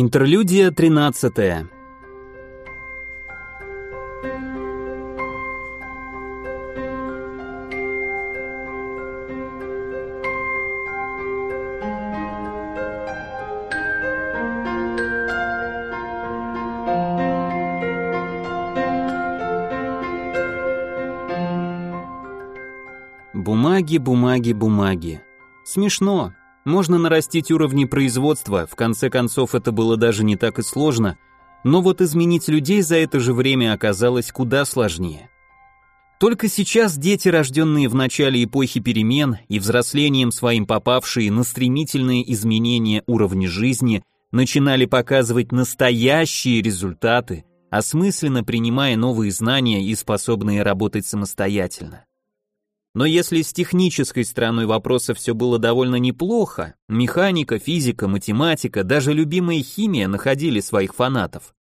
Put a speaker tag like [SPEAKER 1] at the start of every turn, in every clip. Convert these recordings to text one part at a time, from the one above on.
[SPEAKER 1] Интерлюдия 13. Бумаги, бумаги, бумаги. Смешно. Можно нарастить уровни производства, в конце концов это было даже не так и сложно, но вот изменить людей за это же время оказалось куда сложнее. Только сейчас дети, рожденные в начале эпохи перемен и взрослением своим попавшие на стремительные изменения уровня жизни, начинали показывать настоящие результаты, осмысленно принимая новые знания и способные работать самостоятельно. Но если с технической стороной вопроса все было довольно неплохо, механика, физика, математика, даже любимая химия находили своих фанатов,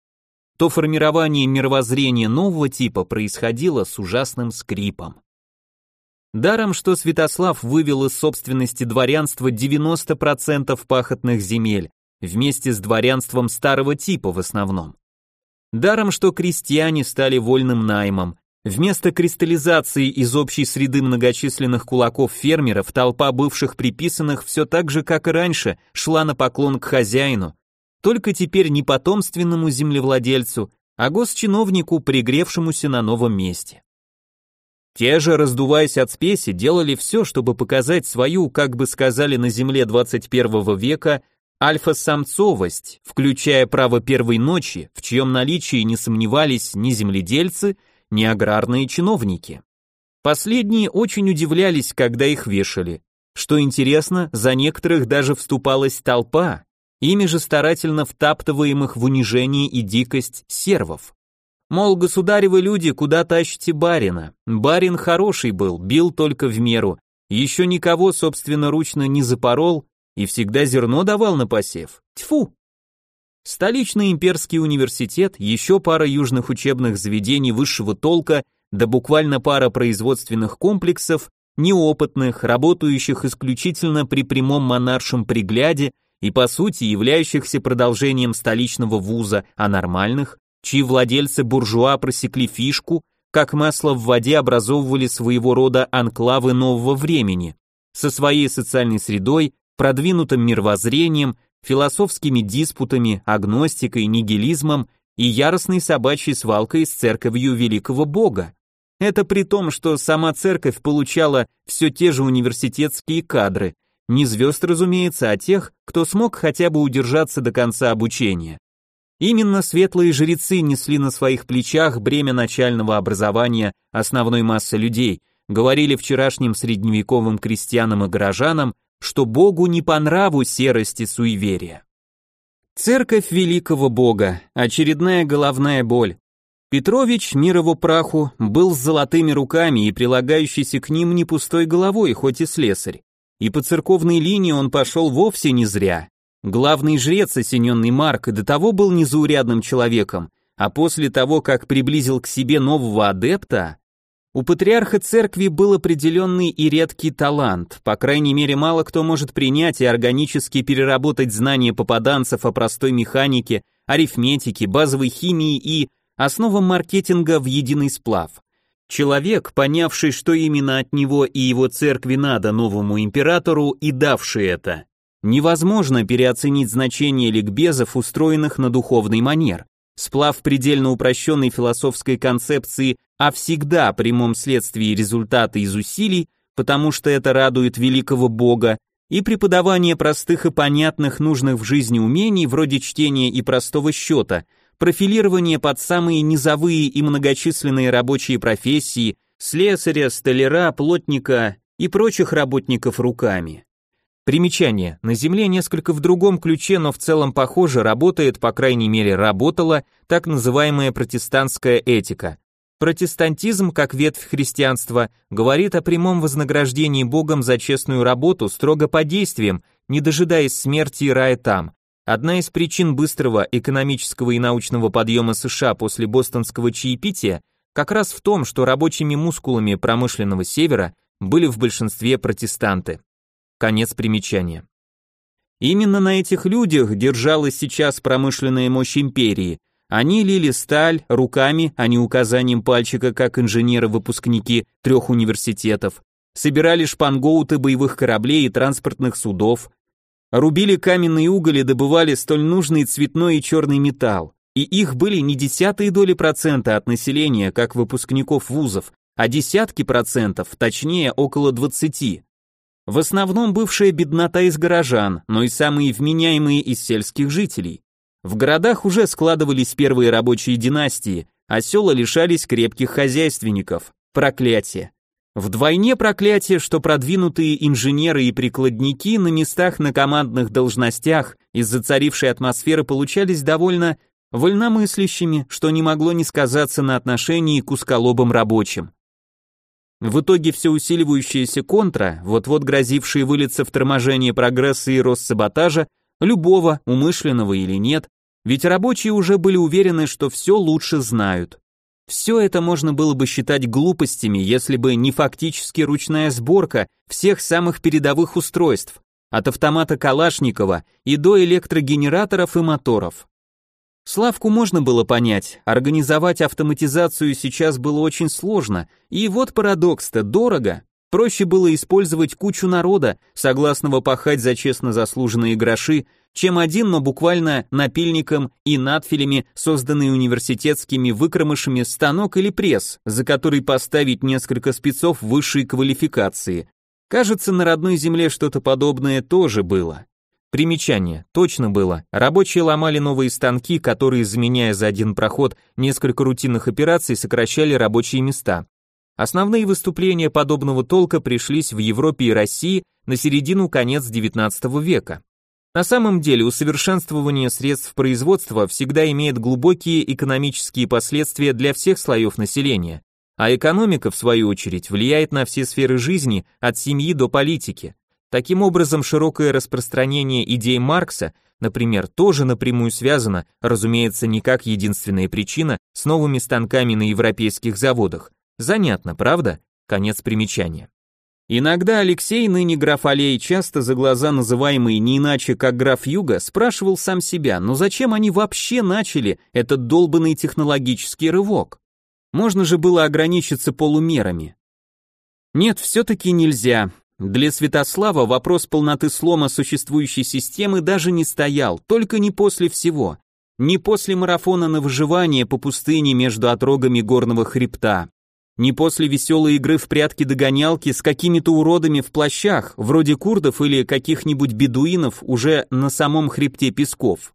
[SPEAKER 1] то формирование мировоззрения нового типа происходило с ужасным скрипом. Даром, что Святослав вывел из собственности дворянства 90% пахотных земель, вместе с дворянством старого типа в основном. Даром, что крестьяне стали вольным наймом, Вместо кристаллизации из общей среды многочисленных кулаков фермеров толпа бывших приписанных все так же, как и раньше, шла на поклон к хозяину, только теперь не потомственному землевладельцу, а госчиновнику, пригревшемуся на новом месте. Те же, раздуваясь от спеси, делали все, чтобы показать свою, как бы сказали на земле 21 века, альфа-самцовость, включая право первой ночи, в чьем наличии не сомневались ни земледельцы, ни аграрные чиновники. Последние очень удивлялись, когда их вешали. Что интересно, за некоторых даже вступалась толпа, ими же старательно втаптываемых в унижение и дикость сервов. Мол, государевы люди, куда тащите барина? Барин хороший был, бил только в меру, еще никого собственноручно не запорол и всегда зерно давал на посев. Тьфу! Столичный имперский университет, еще пара южных учебных заведений высшего толка, да буквально пара производственных комплексов, неопытных, работающих исключительно при прямом монаршем пригляде и по сути являющихся продолжением столичного вуза, а нормальных, чьи владельцы буржуа просекли фишку, как масло в воде образовывали своего рода анклавы нового времени, со своей социальной средой, продвинутым мировоззрением, философскими диспутами, агностикой, нигилизмом и яростной собачьей свалкой с церковью великого бога. Это при том, что сама церковь получала все те же университетские кадры, не звезд, разумеется, а тех, кто смог хотя бы удержаться до конца обучения. Именно светлые жрецы несли на своих плечах бремя начального образования основной массы людей, говорили вчерашним средневековым крестьянам и горожанам, что Богу не по нраву серость и суеверие. Церковь великого Бога, очередная головная боль. Петрович, мир его праху, был с золотыми руками и прилагающийся к ним не пустой головой, хоть и слесарь. И по церковной линии он пошел вовсе не зря. Главный жрец, осененный Марк, до того был незаурядным человеком, а после того, как приблизил к себе нового адепта, у патриарха церкви был определенный и редкий талант, по крайней мере мало кто может принять и органически переработать знания попаданцев о простой механике, арифметике, базовой химии и основам маркетинга в единый сплав. Человек, понявший, что именно от него и его церкви надо новому императору и давший это. Невозможно переоценить значение ликбезов, устроенных на духовный манер. Сплав предельно упрощенной философской концепции о всегда прямом следствии результата из усилий, потому что это радует великого Бога, и преподавание простых и понятных нужных в жизни умений вроде чтения и простого счета, профилирование под самые низовые и многочисленные рабочие профессии, слесаря, столяра, плотника и прочих работников руками. Примечание. На Земле несколько в другом ключе, но в целом похоже, работает, по крайней мере работала, так называемая протестантская этика. Протестантизм, как ветвь христианства, говорит о прямом вознаграждении Богом за честную работу строго по действиям, не дожидаясь смерти и рая там. Одна из причин быстрого экономического и научного подъема США после бостонского чаепития как раз в том, что рабочими мускулами промышленного севера были в большинстве протестанты. Конец примечания. Именно на этих людях держалась сейчас промышленная мощь империи. Они лили сталь руками, а не указанием пальчика, как инженеры-выпускники трех университетов, собирали шпангоуты боевых кораблей и транспортных судов, рубили каменный уголь и добывали столь нужный цветной и черный металл. И их были не десятые доли процента от населения, как выпускников вузов, а десятки процентов, точнее около 20. В основном бывшая беднота из горожан, но и самые вменяемые из сельских жителей. В городах уже складывались первые рабочие династии, а села лишались крепких хозяйственников. Проклятие. Вдвойне проклятие, что продвинутые инженеры и прикладники на местах на командных должностях из-за царившей атмосферы получались довольно вольномыслящими, что не могло не сказаться на отношении к узколобым рабочим. В итоге все усиливающаяся контра, вот-вот грозившие вылиться в торможение прогресса и рост саботажа, любого, умышленного или нет, ведь рабочие уже были уверены, что все лучше знают. Все это можно было бы считать глупостями, если бы не фактически ручная сборка всех самых передовых устройств, от автомата Калашникова и до электрогенераторов и моторов. Славку можно было понять, организовать автоматизацию сейчас было очень сложно, и вот парадокс-то, дорого. Проще было использовать кучу народа, согласного пахать за честно заслуженные гроши, чем один, но буквально напильником и надфилями, созданный университетскими выкромышами станок или пресс, за который поставить несколько спецов высшей квалификации. Кажется, на родной земле что-то подобное тоже было. Примечание. Точно было. Рабочие ломали новые станки, которые, заменяя за один проход несколько рутинных операций, сокращали рабочие места. Основные выступления подобного толка пришлись в Европе и России на середину-конец XIX века. На самом деле усовершенствование средств производства всегда имеет глубокие экономические последствия для всех слоев населения, а экономика, в свою очередь, влияет на все сферы жизни, от семьи до политики. Таким образом, широкое распространение идей Маркса, например, тоже напрямую связано, разумеется, не как единственная причина, с новыми станками на европейских заводах. Занятно, правда? Конец примечания. Иногда Алексей, ныне граф Алей, часто за глаза называемый не иначе как граф Юга, спрашивал сам себя, но зачем они вообще начали этот долбанный технологический рывок? Можно же было ограничиться полумерами. Нет, все-таки нельзя. Для Святослава вопрос полноты слома существующей системы даже не стоял, только не после всего. Не после марафона на выживание по пустыне между отрогами горного хребта. Не после веселой игры в прятки-догонялки с какими-то уродами в плащах, вроде курдов или каких-нибудь бедуинов уже на самом хребте песков.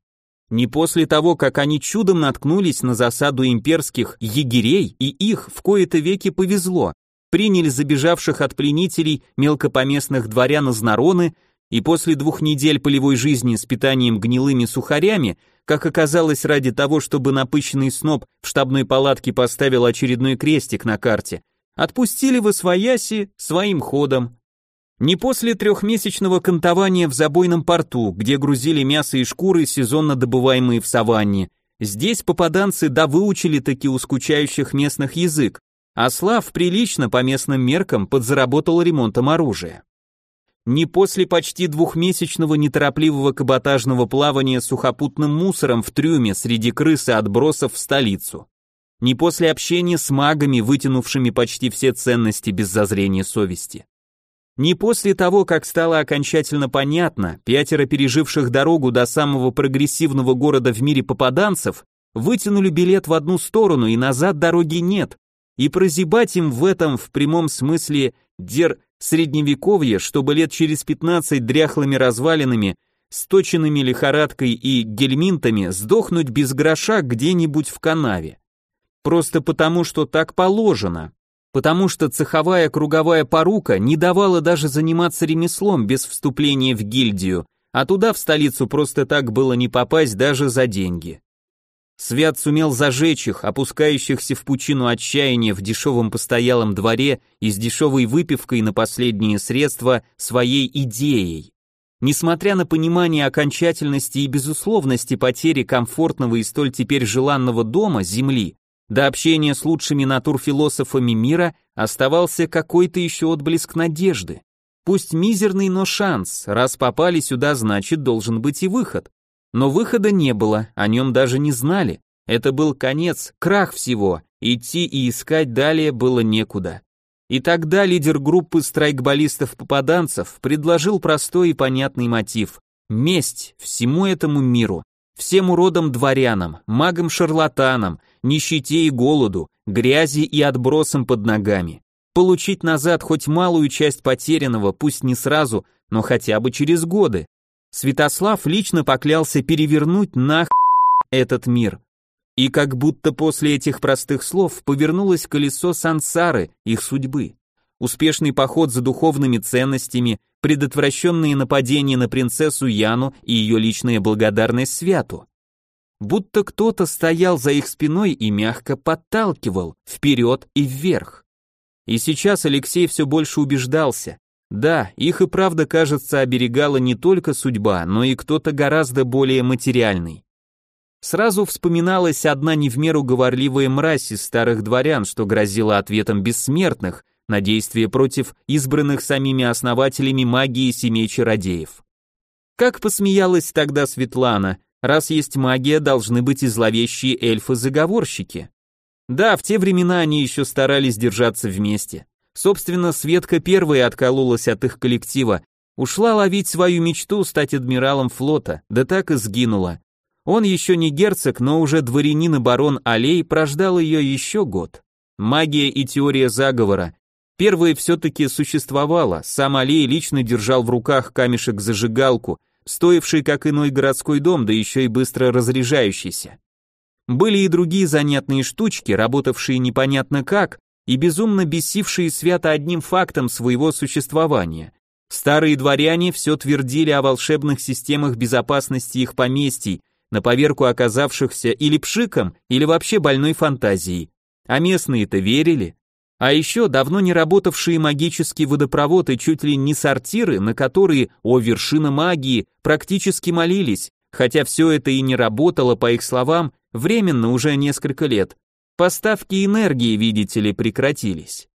[SPEAKER 1] Не после того, как они чудом наткнулись на засаду имперских егерей, и их в кои-то веки повезло, приняли забежавших от пленителей мелкопоместных дворян из Нароны, и после двух недель полевой жизни с питанием гнилыми сухарями, как оказалось ради того, чтобы напыщенный сноб в штабной палатке поставил очередной крестик на карте, отпустили в Освояси своим ходом. Не после трехмесячного кантования в забойном порту, где грузили мясо и шкуры, сезонно добываемые в саванне, здесь попаданцы да выучили таки у скучающих местных язык, а Слав прилично по местным меркам подзаработал ремонтом оружия. Не после почти двухмесячного неторопливого каботажного плавания сухопутным мусором в трюме среди крыс и отбросов в столицу. Не после общения с магами, вытянувшими почти все ценности без зазрения совести. Не после того, как стало окончательно понятно, пятеро переживших дорогу до самого прогрессивного города в мире попаданцев вытянули билет в одну сторону и назад дороги нет, и прозябать им в этом в прямом смысле дер средневековье, чтобы лет через 15 дряхлыми развалинами, сточенными лихорадкой и гельминтами сдохнуть без гроша где-нибудь в канаве. Просто потому, что так положено. Потому что цеховая круговая порука не давала даже заниматься ремеслом без вступления в гильдию, а туда в столицу просто так было не попасть даже за деньги. Свят сумел зажечь их, опускающихся в пучину отчаяния в дешевом постоялом дворе и с дешевой выпивкой на последние средства своей идеей. Несмотря на понимание окончательности и безусловности потери комфортного и столь теперь желанного дома, земли, до общения с лучшими натурфилософами мира оставался какой-то еще отблеск надежды. Пусть мизерный, но шанс, раз попали сюда, значит должен быть и выход. Но выхода не было, о нем даже не знали. Это был конец, крах всего, идти и искать далее было некуда. И тогда лидер группы страйкболистов-попаданцев предложил простой и понятный мотив – месть всему этому миру, всем уродам дворянам, магам-шарлатанам, нищете и голоду, грязи и отбросам под ногами. Получить назад хоть малую часть потерянного, пусть не сразу, но хотя бы через годы. Святослав лично поклялся перевернуть нах этот мир. И как будто после этих простых слов повернулось колесо сансары, их судьбы. Успешный поход за духовными ценностями, предотвращенные нападения на принцессу Яну и ее личная благодарность Святу. Будто кто-то стоял за их спиной и мягко подталкивал вперед и вверх. И сейчас Алексей все больше убеждался. Да, их и правда, кажется, оберегала не только судьба, но и кто-то гораздо более материальный. Сразу вспоминалась одна не в меру говорливая мразь из старых дворян, что грозила ответом бессмертных на действия против избранных самими основателями магии семей чародеев. Как посмеялась тогда Светлана, раз есть магия, должны быть и зловещие эльфы-заговорщики. Да, в те времена они еще старались держаться вместе. Собственно, Светка первая откололась от их коллектива, ушла ловить свою мечту стать адмиралом флота, да так и сгинула. Он еще не герцог, но уже дворянин и барон Алей прождал ее еще год. Магия и теория заговора. Первая все-таки существовала, сам Алей лично держал в руках камешек-зажигалку, стоивший как иной городской дом, да еще и быстро разряжающийся. Были и другие занятные штучки, работавшие непонятно как и безумно бесившие свято одним фактом своего существования. Старые дворяне все твердили о волшебных системах безопасности их поместий, на поверку оказавшихся или пшиком, или вообще больной фантазией. А местные-то верили. А еще давно не работавшие магический водопровод и чуть ли не сортиры, на которые, о вершина магии, практически молились, хотя все это и не работало, по их словам, временно уже несколько лет. Поставки энергии, видите ли, прекратились.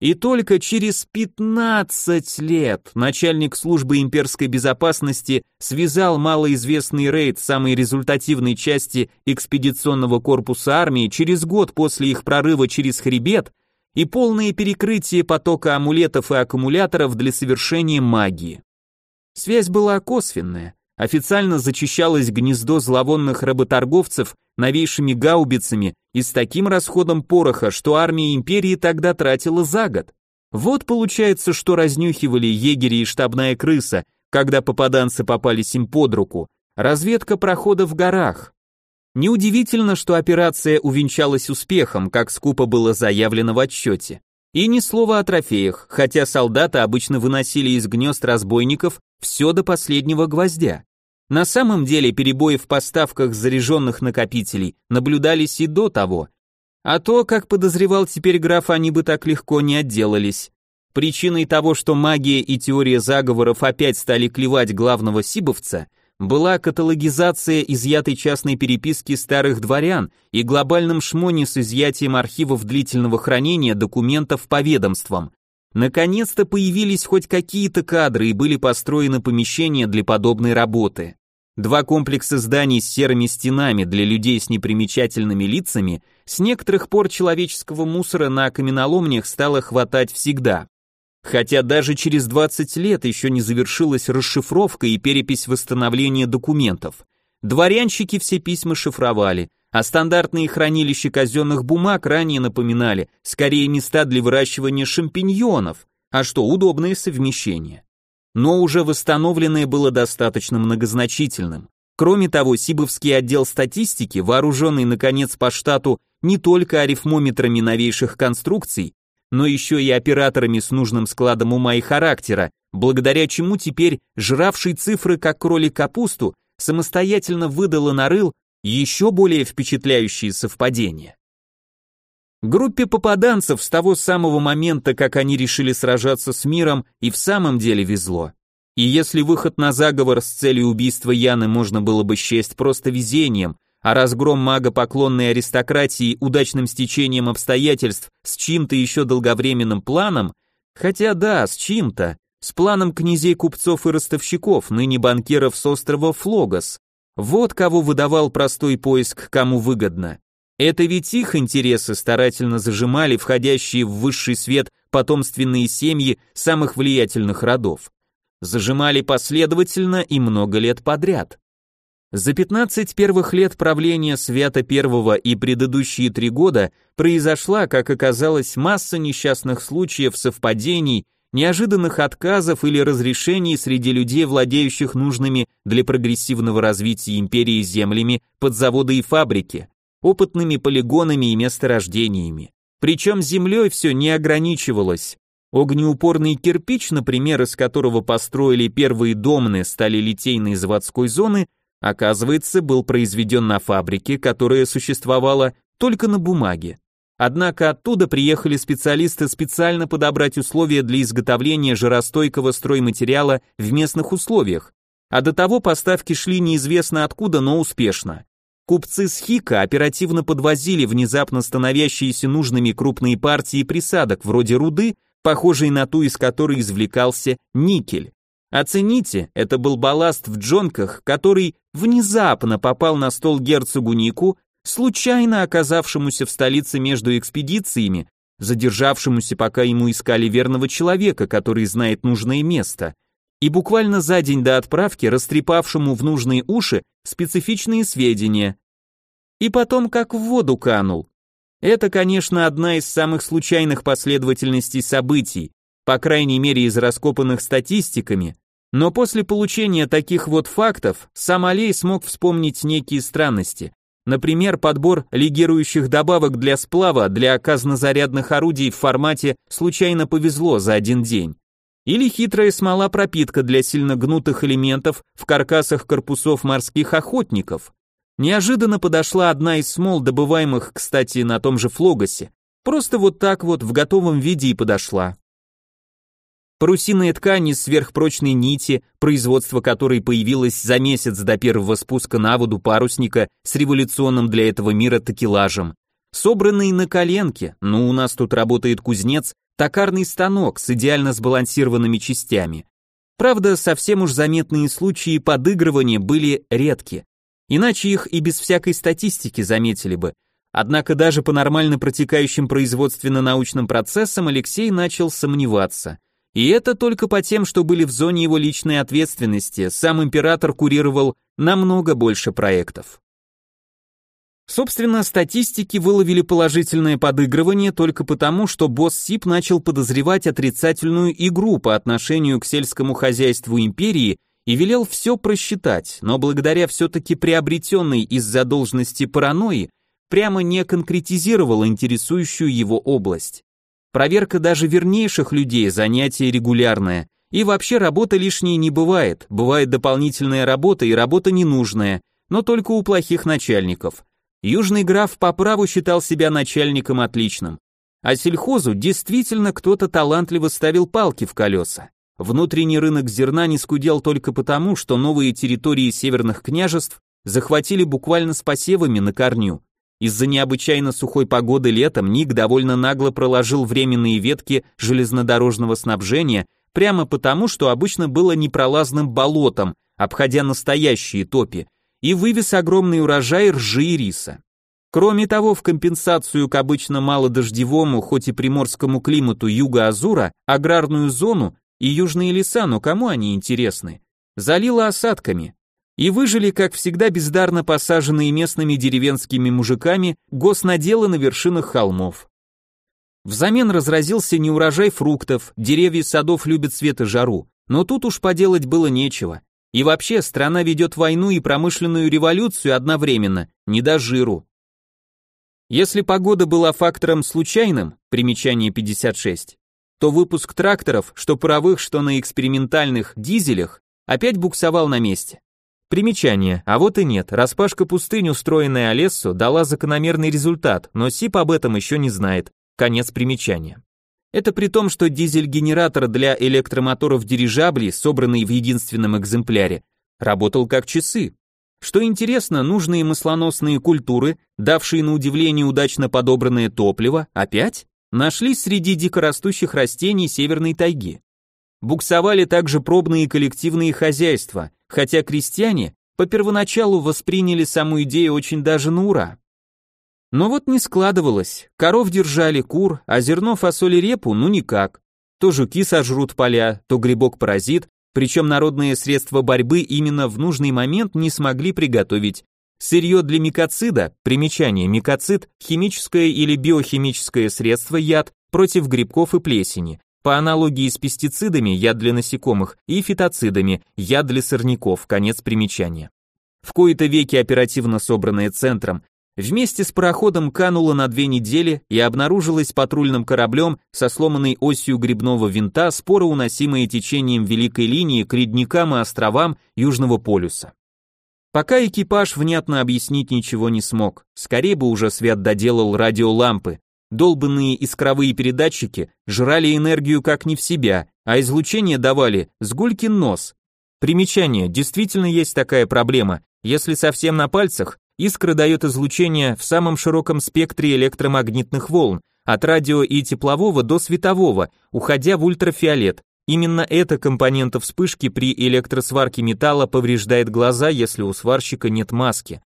[SPEAKER 1] И только через 15 лет начальник службы имперской безопасности связал малоизвестный рейд самой результативной части экспедиционного корпуса армии через год после их прорыва через хребет и полное перекрытие потока амулетов и аккумуляторов для совершения магии. Связь была косвенная, официально зачищалось гнездо зловонных работорговцев новейшими гаубицами и с таким расходом пороха, что армия империи тогда тратила за год. Вот получается, что разнюхивали егери и штабная крыса, когда попаданцы попались им под руку. Разведка прохода в горах. Неудивительно, что операция увенчалась успехом, как скупо было заявлено в отчете. И ни слова о трофеях, хотя солдаты обычно выносили из гнезд разбойников все до последнего гвоздя. На самом деле перебои в поставках заряженных накопителей наблюдались и до того, а то, как подозревал теперь граф, они бы так легко не отделались. Причиной того, что магия и теория заговоров опять стали клевать главного сибовца, была каталогизация изъятой частной переписки старых дворян и глобальным шмоне с изъятием архивов длительного хранения документов по ведомствам. Наконец-то появились хоть какие-то кадры и были построены помещения для подобной работы. Два комплекса зданий с серыми стенами для людей с непримечательными лицами с некоторых пор человеческого мусора на каменоломнях стало хватать всегда. Хотя даже через 20 лет еще не завершилась расшифровка и перепись восстановления документов. Дворянщики все письма шифровали, а стандартные хранилища казенных бумаг ранее напоминали скорее места для выращивания шампиньонов, а что удобное совмещение но уже восстановленное было достаточно многозначительным. Кроме того, Сибовский отдел статистики, вооруженный, наконец, по штату не только арифмометрами новейших конструкций, но еще и операторами с нужным складом ума и характера, благодаря чему теперь жравший цифры как кролик капусту самостоятельно выдал и нарыл еще более впечатляющие совпадения. Группе попаданцев с того самого момента, как они решили сражаться с миром, и в самом деле везло. И если выход на заговор с целью убийства Яны можно было бы счесть просто везением, а разгром магопоклонной аристократии удачным стечением обстоятельств с чьим-то еще долговременным планом, хотя да, с чьим-то, с планом князей купцов и ростовщиков, ныне банкиров с острова Флогос. Вот кого выдавал простой поиск, кому выгодно. Это ведь их интересы старательно зажимали входящие в высший свет потомственные семьи самых влиятельных родов. Зажимали последовательно и много лет подряд. За 15 первых лет правления Свята I и предыдущие три года произошла, как оказалось, масса несчастных случаев совпадений, неожиданных отказов или разрешений среди людей, владеющих нужными для прогрессивного развития империи землями под заводы и фабрики, опытными полигонами и месторождениями. Причем землей все не ограничивалось. Огнеупорный кирпич, например, из которого построили первые домны стали литейной заводской зоны, оказывается, был произведен на фабрике, которая существовала только на бумаге. Однако оттуда приехали специалисты специально подобрать условия для изготовления жаростойкого стройматериала в местных условиях, а до того поставки шли неизвестно откуда, но успешно. Купцы с Хика оперативно подвозили внезапно становящиеся нужными крупные партии присадок вроде руды, похожей на ту, из которой извлекался никель. Оцените, это был балласт в джонках, который внезапно попал на стол герцогу Нику, случайно оказавшемуся в столице между экспедициями, задержавшемуся, пока ему искали верного человека, который знает нужное место, и буквально за день до отправки растрепавшему в нужные уши специфичные сведения. И потом как в воду канул. Это, конечно, одна из самых случайных последовательностей событий, по крайней мере из раскопанных статистиками, но после получения таких вот фактов сам Алей смог вспомнить некие странности. Например, подбор легирующих добавок для сплава для казнозарядных орудий в формате «случайно повезло» за один день. Или хитрая смола-пропитка для сильно гнутых элементов в каркасах корпусов морских охотников. Неожиданно подошла одна из смол, добываемых, кстати, на том же Флогосе. Просто вот так вот в готовом виде и подошла. Парусиные ткани сверхпрочной нити, производство которой появилось за месяц до первого спуска на воду парусника с революционным для этого мира такелажем. Собранные на коленке, ну у нас тут работает кузнец, токарный станок с идеально сбалансированными частями. Правда, совсем уж заметные случаи подыгрывания были редки. Иначе их и без всякой статистики заметили бы. Однако даже по нормально протекающим производственно-научным процессам Алексей начал сомневаться. И это только по тем, что были в зоне его личной ответственности, сам император курировал намного больше проектов. Собственно, статистики выловили положительное подыгрывание только потому, что босс СИП начал подозревать отрицательную игру по отношению к сельскому хозяйству империи и велел все просчитать, но благодаря все-таки приобретенной из-за должности паранойи, прямо не конкретизировал интересующую его область. Проверка даже вернейших людей – занятие регулярное, и вообще работа лишней не бывает, бывает дополнительная работа и работа ненужная, но только у плохих начальников – Южный граф по праву считал себя начальником отличным. А сельхозу действительно кто-то талантливо ставил палки в колеса. Внутренний рынок зерна не скудел только потому, что новые территории северных княжеств захватили буквально с посевами на корню. Из-за необычайно сухой погоды летом Ник довольно нагло проложил временные ветки железнодорожного снабжения прямо потому, что обычно было непролазным болотом, обходя настоящие топи, и вывез огромный урожай ржи и риса. Кроме того, в компенсацию к обычно малодождевому, хоть и приморскому климату юга Азура, аграрную зону и южные леса, но кому они интересны, залило осадками. И выжили, как всегда, бездарно посаженные местными деревенскими мужиками госнаделы на вершинах холмов. Взамен разразился неурожай фруктов, деревья садов любят свет и жару, но тут уж поделать было нечего. И вообще, страна ведет войну и промышленную революцию одновременно, не до жиру. Если погода была фактором случайным, примечание 56, то выпуск тракторов, что паровых, что на экспериментальных дизелях, опять буксовал на месте. Примечание, а вот и нет, распашка пустынь, устроенная Олессо, дала закономерный результат, но СИП об этом еще не знает. Конец примечания. Это при том, что дизель-генератор для электромоторов дирижаблей, собранный в единственном экземпляре, работал как часы. Что интересно, нужные маслоносные культуры, давшие на удивление удачно подобранное топливо, опять нашлись среди дикорастущих растений северной тайги. Буксовали также пробные коллективные хозяйства, хотя крестьяне по первоначалу восприняли саму идею очень даже на ура. Но вот не складывалось, коров держали, кур, а зерно, фасоль и репу ну никак. То жуки сожрут поля, то грибок-паразит, причем народные средства борьбы именно в нужный момент не смогли приготовить. Сырье для микоцида, примечание, микоцид, химическое или биохимическое средство, яд против грибков и плесени, по аналогии с пестицидами, яд для насекомых, и фитоцидами, яд для сорняков, конец примечания. В кои-то веки оперативно собранное центром, вместе с пароходом кануло на две недели и обнаружилось патрульным кораблем со сломанной осью грибного винта, споро уносимые течением великой линии к ледникам и островам Южного полюса. Пока экипаж внятно объяснить ничего не смог, скорее бы уже Свят доделал радиолампы, Долбанные искровые передатчики жрали энергию как не в себя, а излучение давали с гулькин нос. Примечание, действительно есть такая проблема. Если совсем на пальцах, искра дает излучение в самом широком спектре электромагнитных волн, от радио и теплового до светового, уходя в ультрафиолет. Именно эта компонента вспышки при электросварке металла повреждает глаза, если у сварщика нет маски.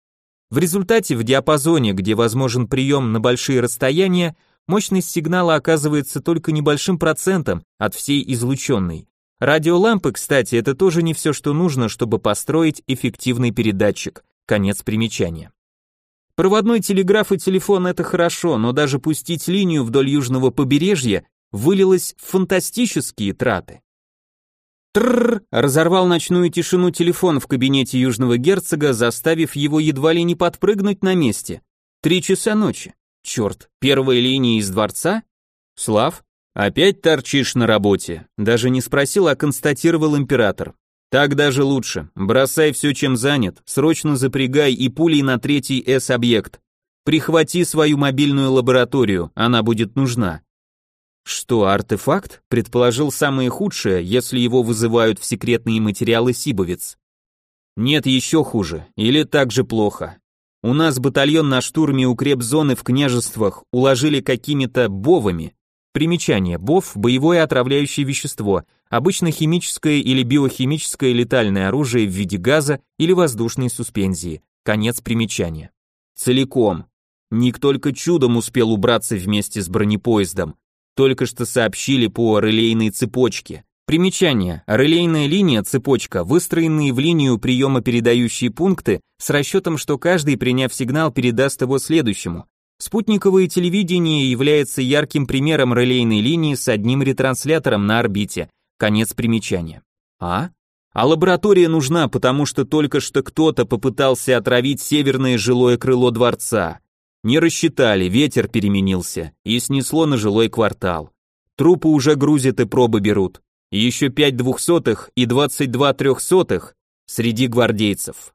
[SPEAKER 1] В результате в диапазоне, где возможен прием на большие расстояния, мощность сигнала оказывается только небольшим процентом от всей излученной. Радиолампы, кстати, это тоже не все, что нужно, чтобы построить эффективный передатчик. Конец примечания. Проводной телеграф и телефон это хорошо, но даже пустить линию вдоль южного побережья вылилось в фантастические траты. Трррр, разорвал ночную тишину телефон в кабинете южного герцога, заставив его едва ли не подпрыгнуть на месте. Три часа ночи. Черт, первая линия из дворца? Слав, опять торчишь на работе. Даже не спросил, а констатировал император. Так даже лучше. Бросай все, чем занят, срочно запрягай и пулей на третий С-объект. Прихвати свою мобильную лабораторию, она будет нужна. Что, артефакт? Предположил самое худшее, если его вызывают в секретные материалы Сибовец. Нет, еще хуже, или так же плохо. У нас батальон на штурме укрепзоны в княжествах уложили какими-то бовами. Примечание. Бов – боевое отравляющее вещество, обычно химическое или биохимическое летальное оружие в виде газа или воздушной суспензии. Конец примечания. Целиком. Ник только чудом успел убраться вместе с бронепоездом. Только что сообщили по релейной цепочке. Примечание. Релейная линия, цепочка, выстроенные в линию приема передающие пункты с расчетом, что каждый, приняв сигнал, передаст его следующему. Спутниковое телевидение является ярким примером релейной линии с одним ретранслятором на орбите. Конец примечания. А? А лаборатория нужна, потому что только что кто-то попытался отравить северное жилое крыло дворца. Не рассчитали, ветер переменился и снесло на жилой квартал. Трупы уже грузят и пробы берут. еще пять двухсотых и двадцать два трехсотых среди гвардейцев.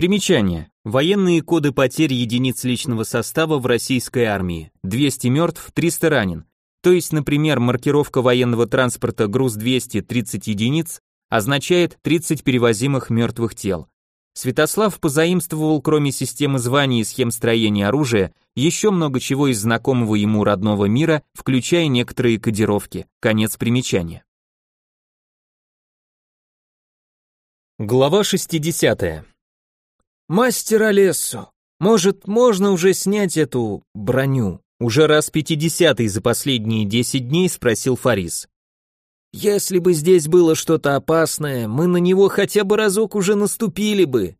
[SPEAKER 1] Примечание. Военные коды потерь единиц личного состава в российской армии. 200 мертв, 300 ранен. То есть, например, маркировка военного транспорта груз 230 единиц означает 30 перевозимых мертвых тел. Святослав позаимствовал, кроме системы званий и схем строения оружия, еще много чего из знакомого ему родного мира, включая некоторые кодировки. Конец примечания. Глава 60. Мастер Олессо, может, можно уже снять эту броню? Уже раз пятидесятый за последние десять дней спросил Фарис. Если бы здесь было что-то опасное, мы на него хотя бы разок уже наступили бы.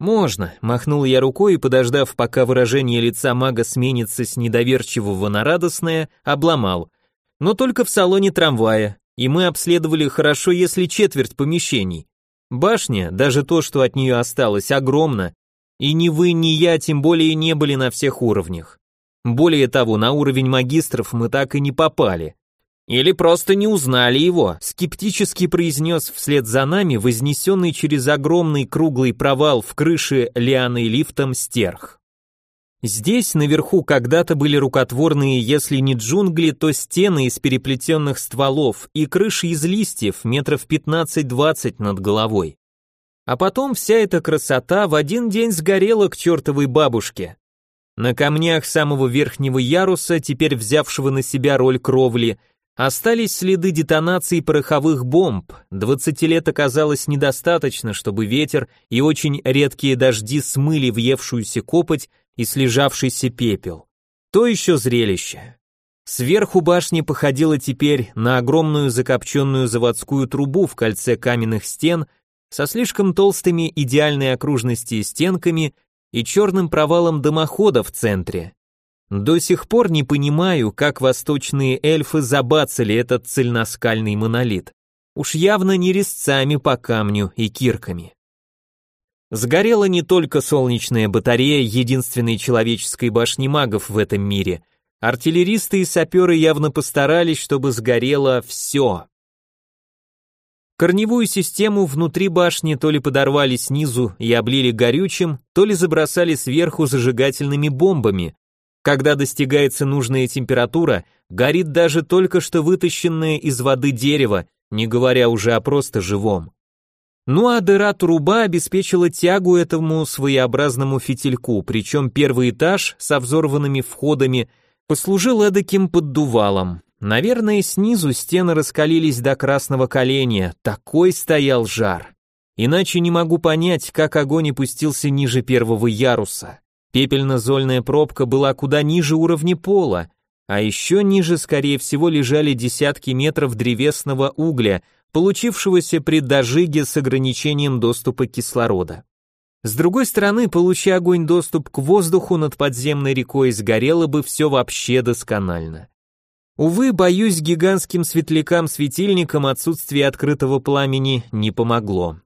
[SPEAKER 1] Можно, махнул я рукой и, подождав, пока выражение лица мага сменится с недоверчивого на радостное, обломал. Но только в салоне трамвая, и мы обследовали хорошо, если четверть помещений. Башня, даже то, что от нее осталось, огромна, и ни вы, ни я тем более не были на всех уровнях. Более того, на уровень магистров мы так и не попали. Или просто не узнали его, скептически произнес вслед за нами вознесенный через огромный круглый провал в крыше лианой лифтом стерх. Здесь наверху когда-то были рукотворные, если не джунгли, то стены из переплетенных стволов и крыши из листьев метров 15-20 над головой. А потом вся эта красота в один день сгорела к чертовой бабушке. На камнях самого верхнего яруса, теперь взявшего на себя роль кровли, Остались следы детонации пороховых бомб. 20 лет оказалось недостаточно, чтобы ветер и очень редкие дожди смыли въевшуюся копоть и слежавшийся пепел. То еще зрелище. Сверху башни походила теперь на огромную закопченную заводскую трубу в кольце каменных стен со слишком толстыми идеальной окружности стенками и черным провалом дымохода в центре. До сих пор не понимаю, как восточные эльфы забацали этот цельноскальный монолит. Уж явно не резцами по камню и кирками. Сгорела не только солнечная батарея единственной человеческой башни магов в этом мире. Артиллеристы и саперы явно постарались, чтобы сгорело все. Корневую систему внутри башни то ли подорвали снизу и облили горючим, то ли забросали сверху зажигательными бомбами, когда достигается нужная температура, горит даже только что вытащенное из воды дерево, не говоря уже о просто живом. Ну а дыра труба обеспечила тягу этому своеобразному фитильку, причем первый этаж со взорванными входами послужил эдаким поддувалом. Наверное, снизу стены раскалились до красного коленя, такой стоял жар. Иначе не могу понять, как огонь опустился ниже первого яруса. Пепельно-зольная пробка была куда ниже уровня пола, а еще ниже, скорее всего, лежали десятки метров древесного угля, получившегося при дожиге с ограничением доступа кислорода. С другой стороны, получи огонь доступ к воздуху над подземной рекой, сгорело бы все вообще досконально. Увы, боюсь, гигантским светлякам-светильникам отсутствие открытого пламени не помогло.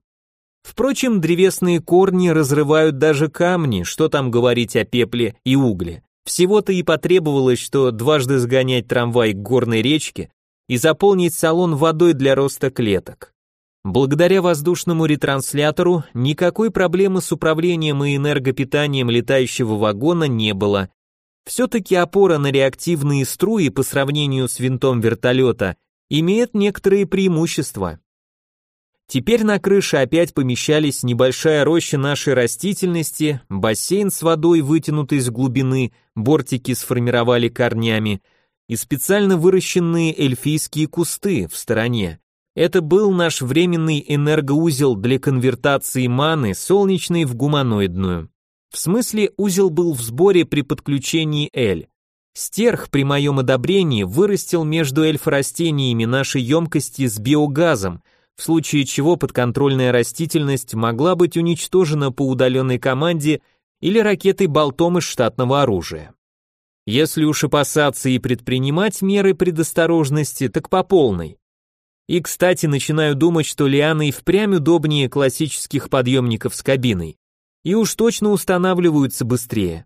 [SPEAKER 1] Впрочем, древесные корни разрывают даже камни, что там говорить о пепле и угле. Всего-то и потребовалось, что дважды сгонять трамвай к горной речке и заполнить салон водой для роста клеток. Благодаря воздушному ретранслятору никакой проблемы с управлением и энергопитанием летающего вагона не было. Все-таки опора на реактивные струи по сравнению с винтом вертолета имеет некоторые преимущества. Теперь на крыше опять помещались небольшая роща нашей растительности, бассейн с водой, вытянутый с глубины, бортики сформировали корнями, и специально выращенные эльфийские кусты в стороне. Это был наш временный энергоузел для конвертации маны солнечной в гуманоидную. В смысле, узел был в сборе при подключении Эль. Стерх при моем одобрении вырастил между эльфорастениями наши емкости с биогазом, в случае чего подконтрольная растительность могла быть уничтожена по удаленной команде или ракетой болтом из штатного оружия. Если уж опасаться и предпринимать меры предосторожности, так по полной. И, кстати, начинаю думать, что лианы и впрямь удобнее классических подъемников с кабиной. И уж точно устанавливаются быстрее.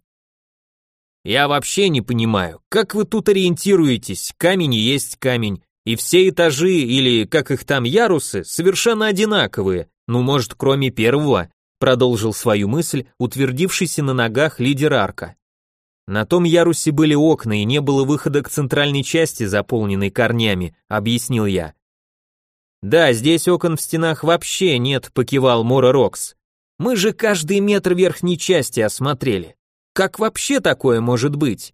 [SPEAKER 1] Я вообще не понимаю, как вы тут ориентируетесь, камень есть камень, и все этажи, или как их там ярусы, совершенно одинаковые, ну может кроме первого, продолжил свою мысль, утвердившийся на ногах лидер арка. На том ярусе были окна и не было выхода к центральной части, заполненной корнями, объяснил я. Да, здесь окон в стенах вообще нет, покивал Мора Рокс. Мы же каждый метр верхней части осмотрели. Как вообще такое может быть?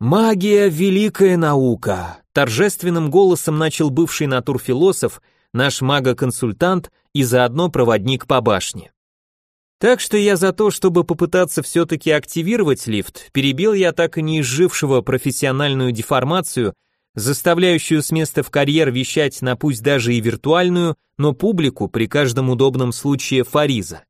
[SPEAKER 1] Магия — великая наука, торжественным голосом начал бывший натурфилософ, наш мага-консультант и заодно проводник по башне. Так что я за то, чтобы попытаться все-таки активировать лифт, перебил я так и не изжившего профессиональную деформацию, заставляющую с места в карьер вещать на пусть даже и виртуальную, но публику при каждом удобном случае Фариза.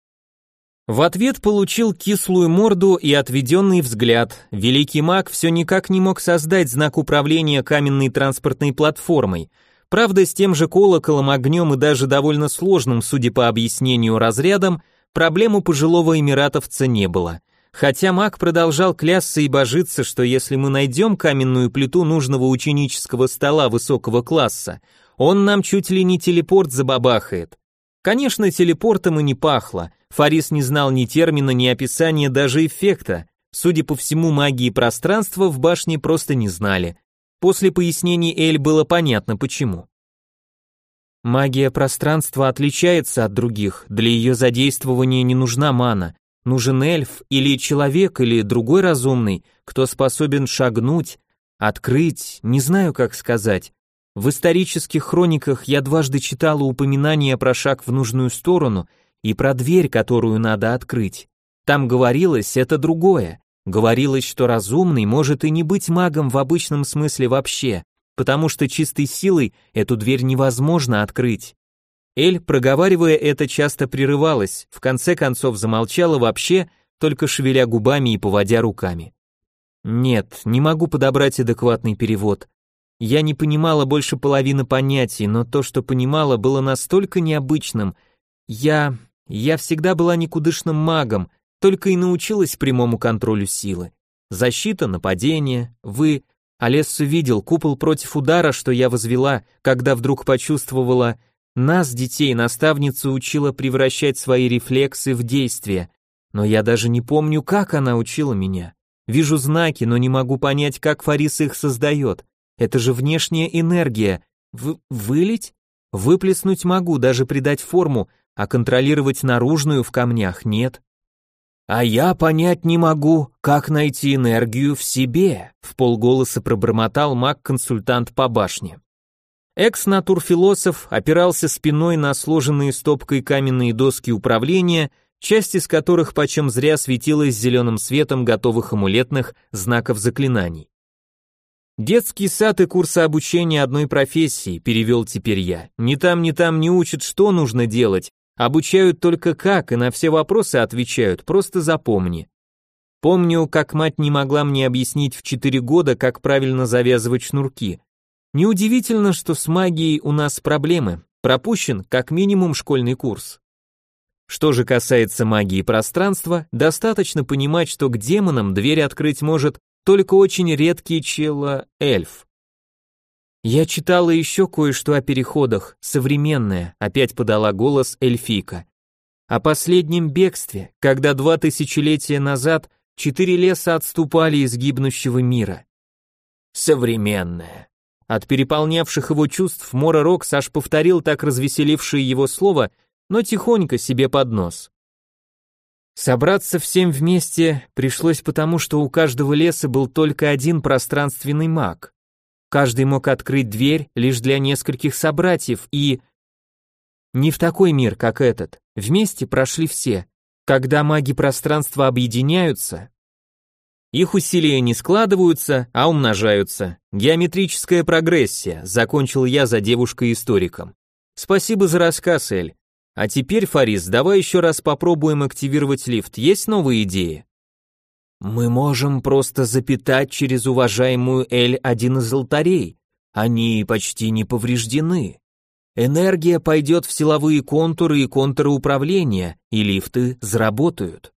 [SPEAKER 1] В ответ получил кислую морду и отведенный взгляд. Великий маг все никак не мог создать знак управления каменной транспортной платформой. Правда, с тем же колоколом, огнем и даже довольно сложным, судя по объяснению, разрядом, проблем у пожилого эмиратовца не было. Хотя маг продолжал клясться и божиться, что если мы найдем каменную плиту нужного ученического стола высокого класса, он нам чуть ли не телепорт забабахает. Конечно, телепортом и не пахло, Фарис не знал ни термина, ни описания даже эффекта. Судя по всему, магии пространства в башне просто не знали. После пояснений Эль было понятно почему. Магия пространства отличается от других, для ее задействования не нужна мана. Нужен эльф или человек или другой разумный, кто способен шагнуть, открыть, не знаю как сказать, В исторических хрониках я дважды читала упоминания про шаг в нужную сторону и про дверь, которую надо открыть. Там говорилось это другое. Говорилось, что разумный может и не быть магом в обычном смысле вообще, потому что чистой силой эту дверь невозможно открыть. Эль, проговаривая это, часто прерывалась, в конце концов замолчала вообще, только шевеля губами и поводя руками. Нет, не могу подобрать адекватный перевод. Я не понимала больше половины понятий, но то, что понимала, было настолько необычным. Я... я всегда была никудышным магом, только и научилась прямому контролю силы. Защита, нападение, вы... Олессу видел купол против удара, что я возвела, когда вдруг почувствовала... Нас, детей, наставница учила превращать свои рефлексы в действие, но я даже не помню, как она учила меня. Вижу знаки, но не могу понять, как Фарис их создает. Это же внешняя энергия. В вылить? Выплеснуть могу, даже придать форму, а контролировать наружную в камнях нет. А я понять не могу, как найти энергию в себе, в полголоса пробормотал маг-консультант по башне. Экс-натурфилософ опирался спиной на сложенные стопкой каменные доски управления часть из которых почем зря светилась зеленым светом готовых амулетных знаков заклинаний. Детский сад и курсы обучения одной профессии, перевел теперь я. Ни там, ни там не учат, что нужно делать, обучают только как и на все вопросы отвечают, просто запомни. Помню, как мать не могла мне объяснить в 4 года, как правильно завязывать шнурки. Неудивительно, что с магией у нас проблемы. Пропущен как минимум школьный курс. Что же касается магии пространства, достаточно понимать, что к демонам дверь открыть может только очень редкий чело-эльф. Я читала еще кое-что о переходах, современное, опять подала голос эльфийка. О последнем бегстве, когда два тысячелетия назад четыре леса отступали из гибнущего мира. Современное. От переполнявших его чувств Мора Рокс аж повторил так развеселившее его слово, но тихонько себе под нос. Собраться всем вместе пришлось потому, что у каждого леса был только один пространственный маг. Каждый мог открыть дверь лишь для нескольких собратьев и... Не в такой мир, как этот. Вместе прошли все. Когда маги пространства объединяются, их усилия не складываются, а умножаются. Геометрическая прогрессия, закончил я за девушкой-историком. Спасибо за рассказ, Эль. А теперь, Фарис, давай еще раз попробуем активировать лифт. Есть новые идеи? Мы можем просто запитать через уважаемую Эль один из алтарей. Они почти не повреждены. Энергия пойдет в силовые контуры и контуры управления, и лифты заработают.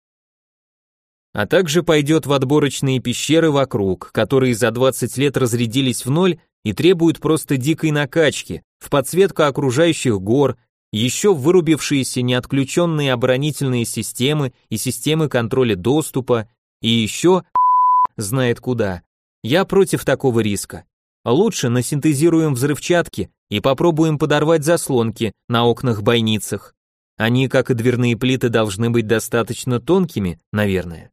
[SPEAKER 1] А также пойдет в отборочные пещеры вокруг, которые за 20 лет разрядились в ноль и требуют просто дикой накачки, в подсветку окружающих гор, еще вырубившиеся неотключенные оборонительные системы и системы контроля доступа, и еще знает куда. Я против такого риска. Лучше насинтезируем взрывчатки и попробуем подорвать заслонки на окнах-бойницах. Они, как и дверные плиты, должны быть достаточно тонкими, наверное.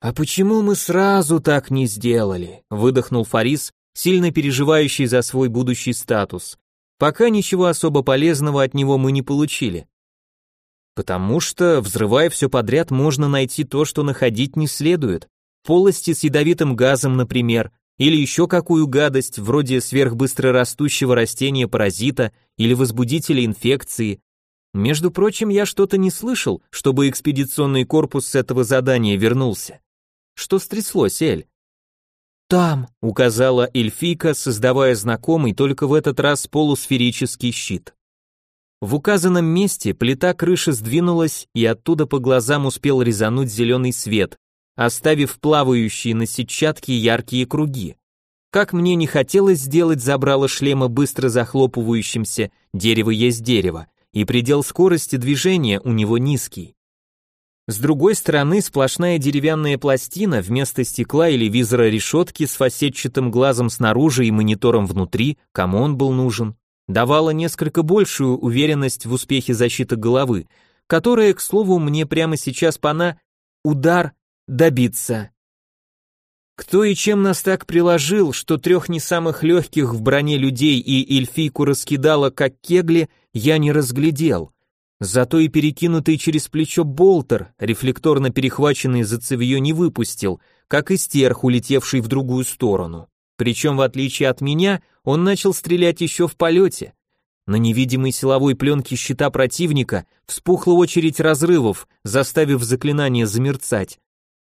[SPEAKER 1] «А почему мы сразу так не сделали?» — выдохнул Фарис, сильно переживающий за свой будущий статус. Пока ничего особо полезного от него мы не получили. Потому что, взрывая все подряд, можно найти то, что находить не следует. Полости с ядовитым газом, например, или еще какую гадость, вроде сверхбыстрорастущего растения-паразита или возбудителя инфекции. Между прочим, я что-то не слышал, чтобы экспедиционный корпус с этого задания вернулся. Что стряслось, Эль? «Там», — указала эльфийка, создавая знакомый только в этот раз полусферический щит. В указанном месте плита крыши сдвинулась, и оттуда по глазам успел резануть зеленый свет, оставив плавающие на сетчатке яркие круги. Как мне не хотелось сделать забрало шлема быстро захлопывающимся, дерево есть дерево, и предел скорости движения у него низкий. С другой стороны, сплошная деревянная пластина вместо стекла или визора решетки с фасетчатым глазом снаружи и монитором внутри, кому он был нужен, давала несколько большую уверенность в успехе защиты головы, которая, к слову, мне прямо сейчас пона удар добиться. Кто и чем нас так приложил, что трех не самых легких в броне людей и эльфийку раскидало, как кегли, я не разглядел. Зато и перекинутый через плечо болтер, рефлекторно перехваченный за цевьё, не выпустил, как и стерх, улетевший в другую сторону. Причем, в отличие от меня, он начал стрелять еще в полете. На невидимой силовой пленке щита противника вспухла очередь разрывов, заставив заклинание замерцать.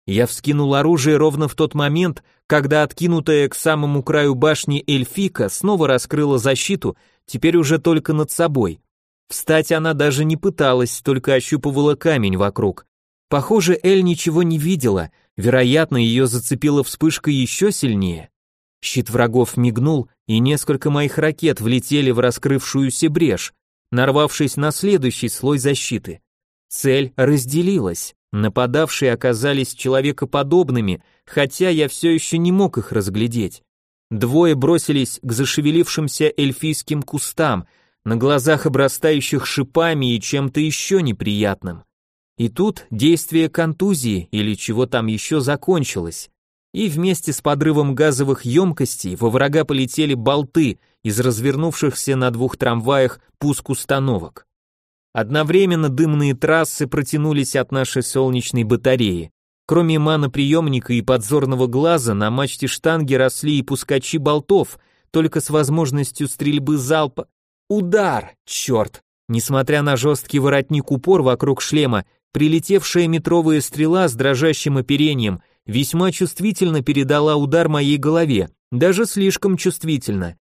[SPEAKER 1] Я вскинул оружие ровно в тот момент, когда откинутая к самому краю башни эльфика снова раскрыла защиту, теперь уже только над собой. Встать она даже не пыталась, только ощупывала камень вокруг. Похоже, Эль ничего не видела, вероятно, ее зацепила вспышка еще сильнее. Щит врагов мигнул, и несколько моих ракет влетели в раскрывшуюся брешь, нарвавшись на следующий слой защиты. Цель разделилась. Нападавшие оказались человекоподобными, хотя я все еще не мог их разглядеть. Двое бросились к зашевелившимся эльфийским кустам, на глазах обрастающих шипами и чем-то еще неприятным. И тут действие контузии или чего там еще закончилось и вместе с подрывом газовых емкостей во врага полетели болты из развернувшихся на двух трамваях пуск-установок. Одновременно дымные трассы протянулись от нашей солнечной батареи. Кроме маноприемника и подзорного глаза, на мачте штанги росли и пускачи болтов, только с возможностью стрельбы залпа. Удар! Черт! Несмотря на жесткий воротник упор вокруг шлема, прилетевшая метровая стрела с дрожащим оперением весьма чувствительно передала удар моей голове, даже слишком чувствительно.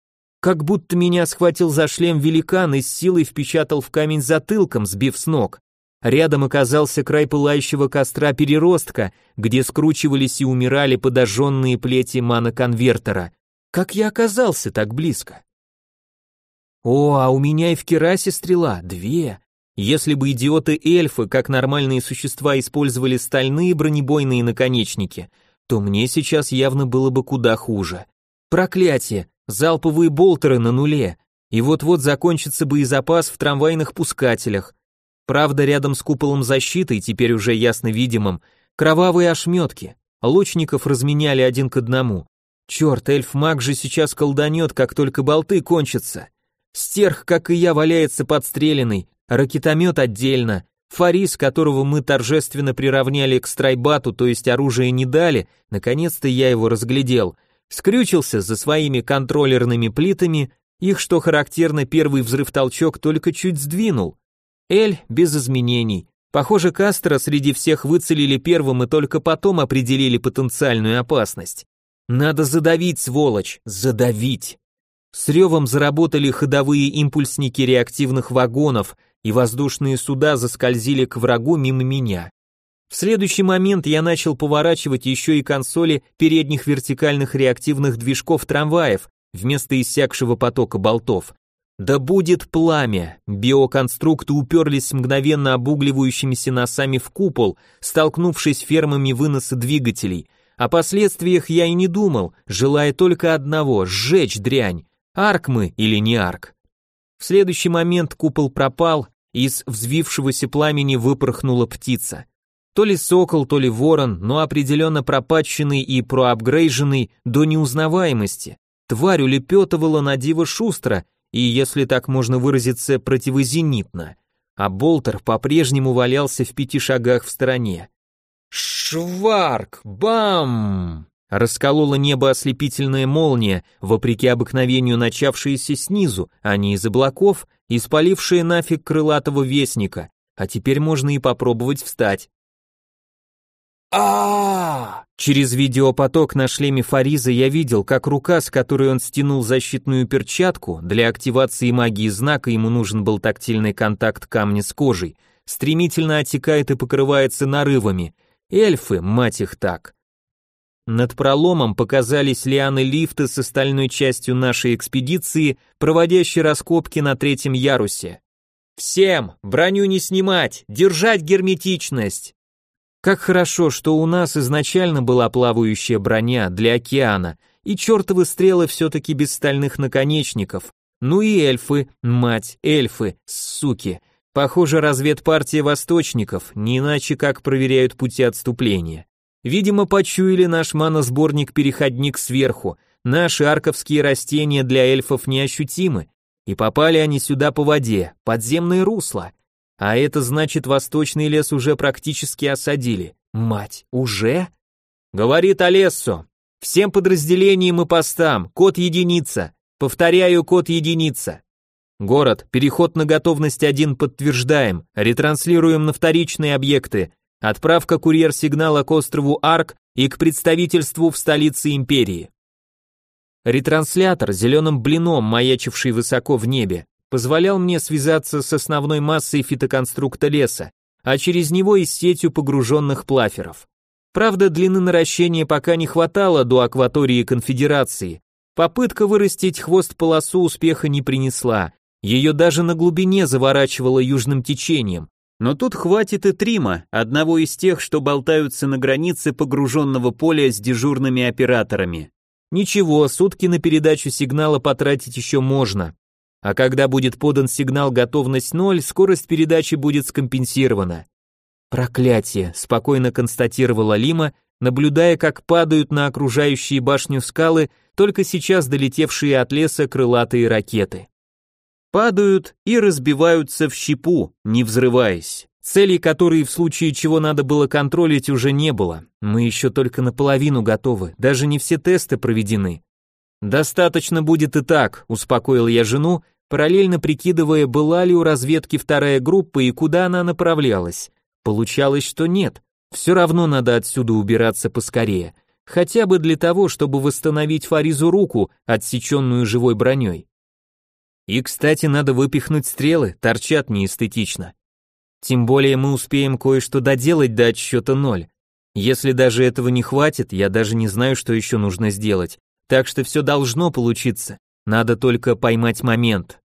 [SPEAKER 1] Как будто меня схватил за шлем великан и с силой впечатал в камень затылком, сбив с ног. Рядом оказался край пылающего костра переростка, где скручивались и умирали подожженные плети маноконвертера. Как я оказался так близко? О, а у меня и в керасе стрела, две. Если бы идиоты-эльфы, как нормальные существа, использовали стальные бронебойные наконечники, то мне сейчас явно было бы куда хуже. Проклятие, залповые болтеры на нуле, и вот-вот закончится боезапас в трамвайных пускателях. Правда, рядом с куполом защиты, теперь уже ясно видимым, кровавые ошметки. Лучников разменяли один к одному. Черт, эльф-маг же сейчас колданет, как только болты кончатся. Стерх, как и я, валяется подстреленный, ракетомет отдельно, Фарис, которого мы торжественно приравняли к страйбату, то есть оружие не дали, наконец-то я его разглядел, скрючился за своими контроллерными плитами, их, что характерно, первый взрыв-толчок только чуть сдвинул. Эль без изменений. Похоже, Кастро среди всех выцелили первым и только потом определили потенциальную опасность. Надо задавить, сволочь, задавить. С ревом заработали ходовые импульсники реактивных вагонов – и воздушные суда заскользили к врагу мимо меня. В следующий момент я начал поворачивать еще и консоли передних вертикальных реактивных движков трамваев вместо иссякшего потока болтов. Да будет пламя! Биоконструкты уперлись мгновенно обугливающимися носами в купол, столкнувшись фермами выноса двигателей. О последствиях я и не думал, желая только одного — сжечь дрянь. Арк мы или не арк? В следующий момент купол пропал, из взвившегося пламени выпорхнула птица. То ли сокол, то ли ворон, но определенно пропатченный и проапгрейженный до неузнаваемости. Тварь улепетывала на диво шустро и, если так можно выразиться, противозенитно. А болтер по-прежнему валялся в пяти шагах в стороне. Шварк! Бам! Расколола небо ослепительная молния, вопреки обыкновению начавшаяся снизу, а не из облаков, и спалившая нафиг крылатого вестника, а теперь можно и попробовать встать. а Через видеопоток на шлеме Фариза я видел, как рука, с которой он стянул защитную перчатку, для активации магии знака ему нужен был тактильный контакт камня с кожей, стремительно отекает и покрывается нарывами. Эльфы, мать их так. Над проломом показались лианы лифта с остальной частью нашей экспедиции, проводящей раскопки на третьем ярусе. «Всем! Броню не снимать! Держать герметичность!» Как хорошо, что у нас изначально была плавающая броня для океана, и чертовы стрелы все-таки без стальных наконечников. Ну и эльфы, мать, эльфы, суки. Похоже, разведпартия восточников, не иначе как проверяют пути отступления. Видимо, почуяли наш маносборник-переходник сверху. Наши арковские растения для эльфов неощутимы. И попали они сюда по воде, подземное русло. А это значит, восточный лес уже практически осадили. Мать, уже? Говорит Олессо. Всем подразделениям и постам, код единица. Повторяю, код единица. Город, переход на готовность один подтверждаем, ретранслируем на вторичные объекты. Отправка курьер-сигнала к острову Арк и к представительству в столице империи. Ретранслятор, зеленым блином, маячивший высоко в небе, позволял мне связаться с основной массой фитоконструкта леса, а через него и с сетью погруженных плаферов. Правда, длины наращения пока не хватало до акватории конфедерации. Попытка вырастить хвост-полосу успеха не принесла, ее даже на глубине заворачивало южным течением, но тут хватит и Трима, одного из тех, что болтаются на границе погруженного поля с дежурными операторами. Ничего, сутки на передачу сигнала потратить еще можно. А когда будет подан сигнал готовность ноль, скорость передачи будет скомпенсирована. Проклятие, спокойно констатировала Лима, наблюдая, как падают на окружающие башню скалы только сейчас долетевшие от леса крылатые ракеты падают и разбиваются в щепу, не взрываясь. Целей, которые в случае чего надо было контролить, уже не было. Мы еще только наполовину готовы, даже не все тесты проведены. Достаточно будет и так, успокоил я жену, параллельно прикидывая, была ли у разведки вторая группа и куда она направлялась. Получалось, что нет. Все равно надо отсюда убираться поскорее, хотя бы для того, чтобы восстановить Фаризу руку, отсеченную живой броней. И, кстати, надо выпихнуть стрелы, торчат неэстетично. Тем более мы успеем кое-что доделать до отсчета ноль. Если даже этого не хватит, я даже не знаю, что еще нужно сделать. Так что все должно получиться. Надо только поймать момент.